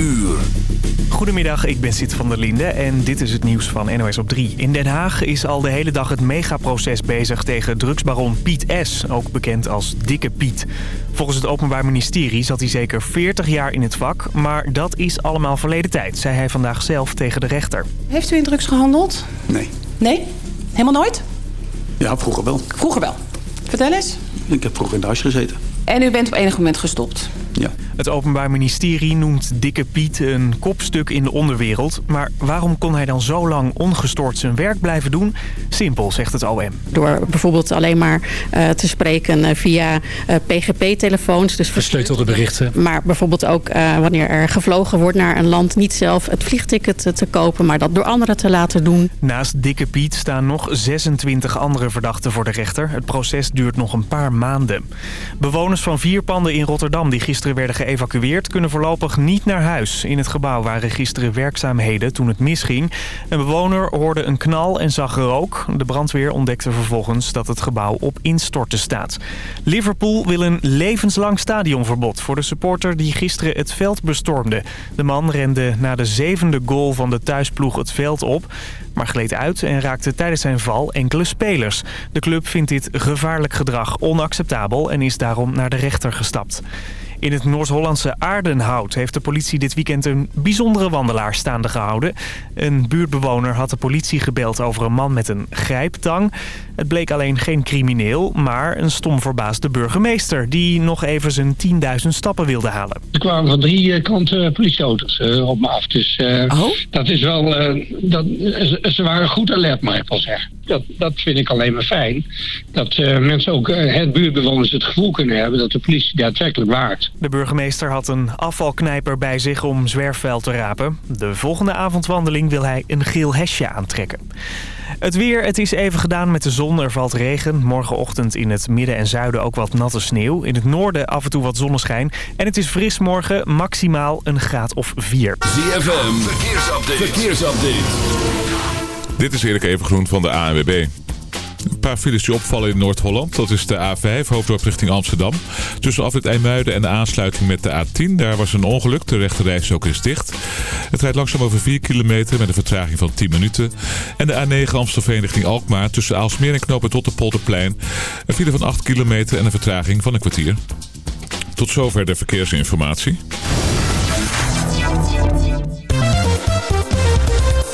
uur. Goedemiddag, ik ben Sid van der Linde en dit is het nieuws van NOS op 3. In Den Haag is al de hele dag het megaproces bezig tegen drugsbaron Piet S., ook bekend als Dikke Piet. Volgens het Openbaar Ministerie zat hij zeker 40 jaar in het vak, maar dat is allemaal verleden tijd, zei hij vandaag zelf tegen de rechter. Heeft u in drugs gehandeld? Nee. Nee? Helemaal nooit? Ja, vroeger wel. Vroeger wel. Vertel eens. Ik heb vroeger in de huis gezeten. En u bent op enig moment gestopt? Ja. Het Openbaar Ministerie noemt Dikke Piet een kopstuk in de onderwereld. Maar waarom kon hij dan zo lang ongestoord zijn werk blijven doen? Simpel, zegt het OM. Door bijvoorbeeld alleen maar uh, te spreken uh, via uh, PGP-telefoons. Dus versleutelde berichten. Maar bijvoorbeeld ook wanneer er gevlogen wordt naar een land... niet zelf het vliegticket te kopen, maar dat door anderen te laten doen. Naast Dikke Piet staan nog 26 andere verdachten voor de rechter. Het proces duurt nog een paar maanden. Bewoners van vier panden in Rotterdam die gisteren werden geëvacueerd... kunnen voorlopig niet naar huis. In het gebouw waren gisteren werkzaamheden toen het misging. Een bewoner hoorde een knal en zag rook. De brandweer ontdekte vervolgens dat het gebouw op instorten staat. Liverpool wil een levenslang stadionverbod voor de supporter die gisteren het veld bestormde. De man rende na de zevende goal van de thuisploeg het veld op maar gleed uit en raakte tijdens zijn val enkele spelers. De club vindt dit gevaarlijk gedrag onacceptabel en is daarom naar de rechter gestapt. In het Noord-Hollandse Aardenhout heeft de politie dit weekend een bijzondere wandelaar staande gehouden. Een buurtbewoner had de politie gebeld over een man met een grijptang. Het bleek alleen geen crimineel, maar een stom verbaasde burgemeester... die nog even zijn 10.000 stappen wilde halen. Er kwamen van drie kanten politieauto's uh, op me af. Dus uh, oh? dat is wel... Uh, dat, ze waren goed alert, mag ik wel zeggen. Dat, dat vind ik alleen maar fijn. Dat mensen ook, het buurtbewoners het gevoel kunnen hebben... dat de politie daadwerkelijk waakt. De burgemeester had een afvalknijper bij zich om zwerfvuil te rapen. De volgende avondwandeling wil hij een geel hesje aantrekken. Het weer, het is even gedaan met de zon. Er valt regen. Morgenochtend in het midden en zuiden ook wat natte sneeuw. In het noorden af en toe wat zonneschijn. En het is fris morgen, maximaal een graad of 4. ZFM, verkeersupdate. verkeersupdate. Dit is Erik Evengroen van de ANWB. Een paar files die opvallen in Noord-Holland. Dat is de A5, hoofddorp richting Amsterdam. Tussen afrit IJmuiden en de aansluiting met de A10. Daar was een ongeluk. De rechte ook is dicht. Het rijdt langzaam over 4 kilometer met een vertraging van 10 minuten. En de A9 Amstelveen richting Alkmaar. Tussen Aalsmeer en tot de Polderplein. Een file van 8 kilometer en een vertraging van een kwartier. Tot zover de verkeersinformatie.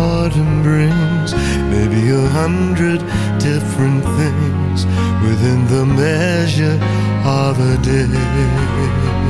autumn brings maybe a hundred different things within the measure of a day.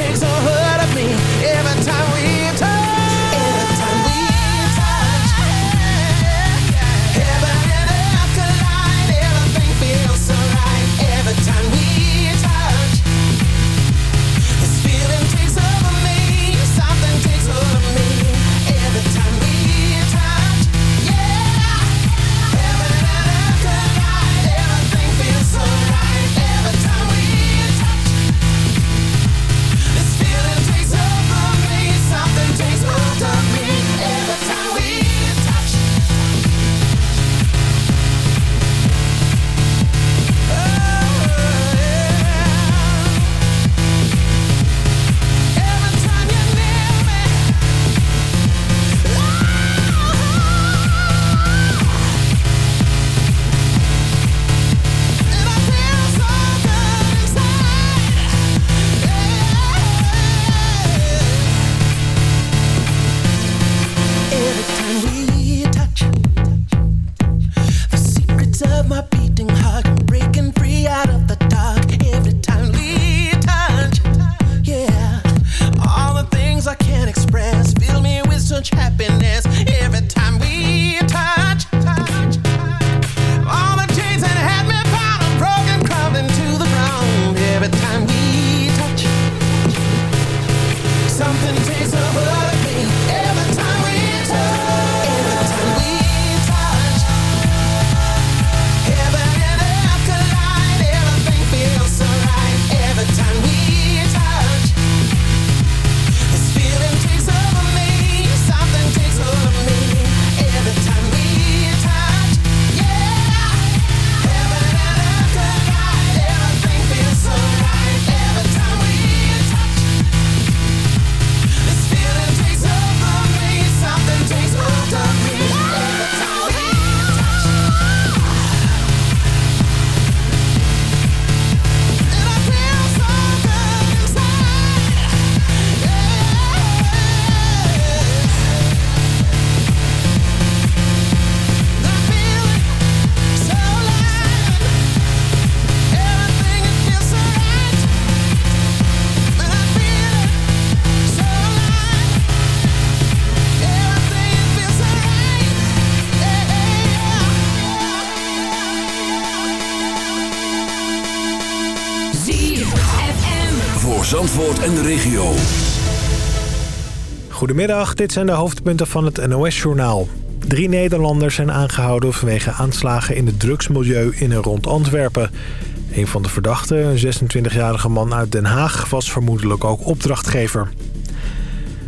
Takes a hold Goedemiddag, dit zijn de hoofdpunten van het NOS-journaal. Drie Nederlanders zijn aangehouden vanwege aanslagen in het drugsmilieu in en rond Antwerpen. Een van de verdachten, een 26-jarige man uit Den Haag, was vermoedelijk ook opdrachtgever.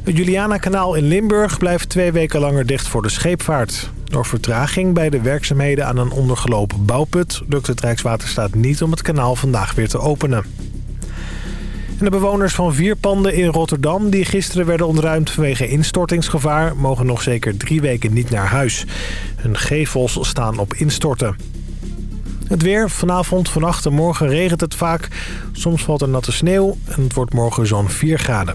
Het Juliana-kanaal in Limburg blijft twee weken langer dicht voor de scheepvaart. Door vertraging bij de werkzaamheden aan een ondergelopen bouwput... lukt het Rijkswaterstaat niet om het kanaal vandaag weer te openen. De bewoners van vier panden in Rotterdam... die gisteren werden ontruimd vanwege instortingsgevaar... mogen nog zeker drie weken niet naar huis. Hun gevels staan op instorten. Het weer. Vanavond, vannacht en morgen regent het vaak. Soms valt er natte sneeuw en het wordt morgen zo'n 4 graden.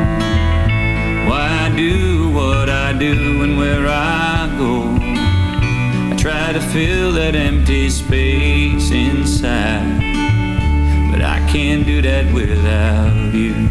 fill that empty space inside, but I can't do that without you.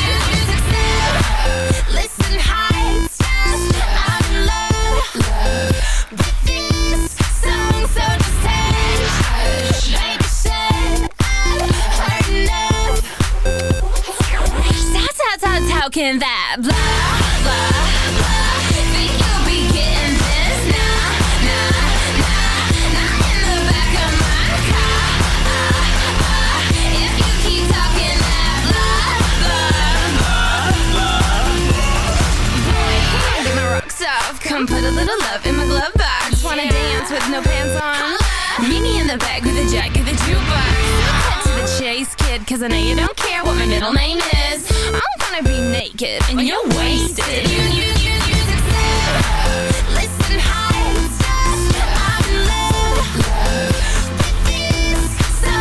how, can that blah, blah, blah. Think you'll be getting this? Nah, nah, nah Not in the back of my car. If you keep talking that blah, blah, blah. Boy, get my rocks off Come put a little love in my glove box. Wanna dance with no pants on? Meet me in the back with a jack of the jukebox Chase, kid Cause I know you don't care what my middle name is. I'm gonna be naked and you're wasted. You, you, you, you Listen, hi, I'm in love this so.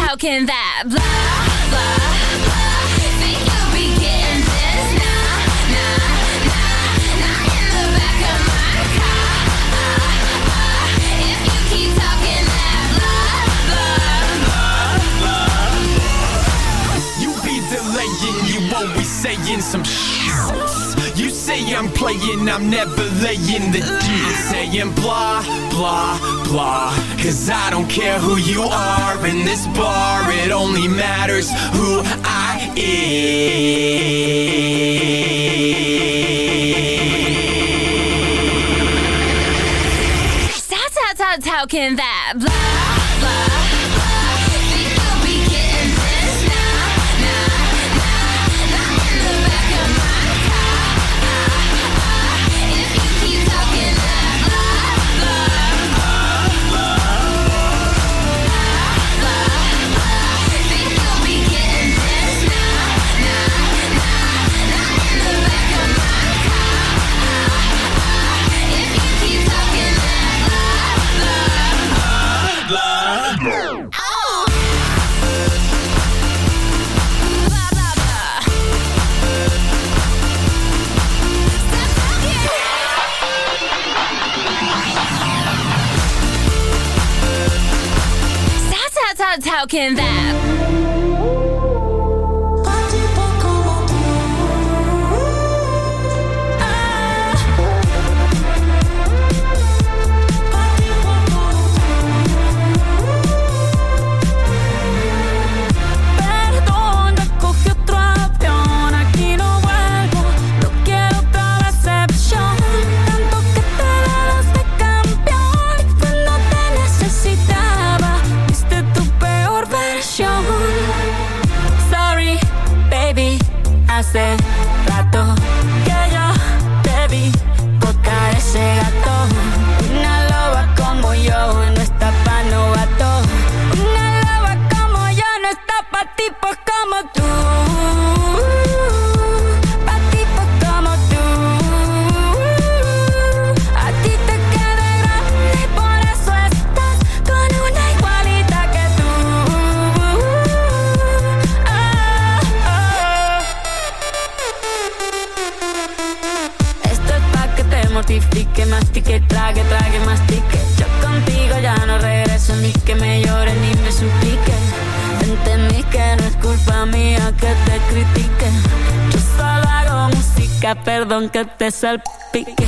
How, that blah, blah saying some shit. You say I'm playing, I'm never laying the deal. Saying blah, blah, blah. Cause I don't care who you are in this bar, it only matters who I am. Can that blah, how, can that? Big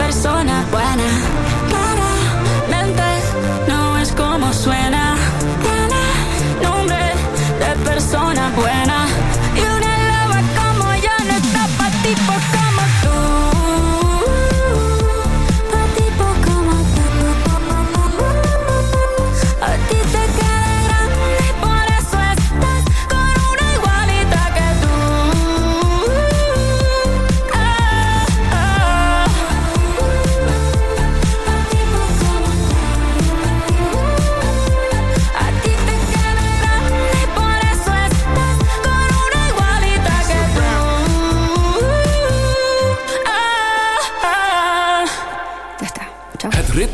persona buena.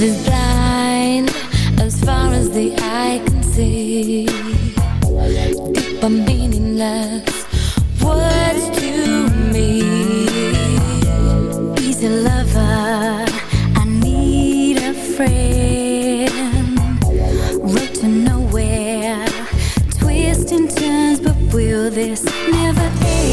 Love blind as far as the eye can see. Deep and meaningless words to me. Easy lover, I need a friend. Road to nowhere, twisting turns, but will this never end?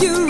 You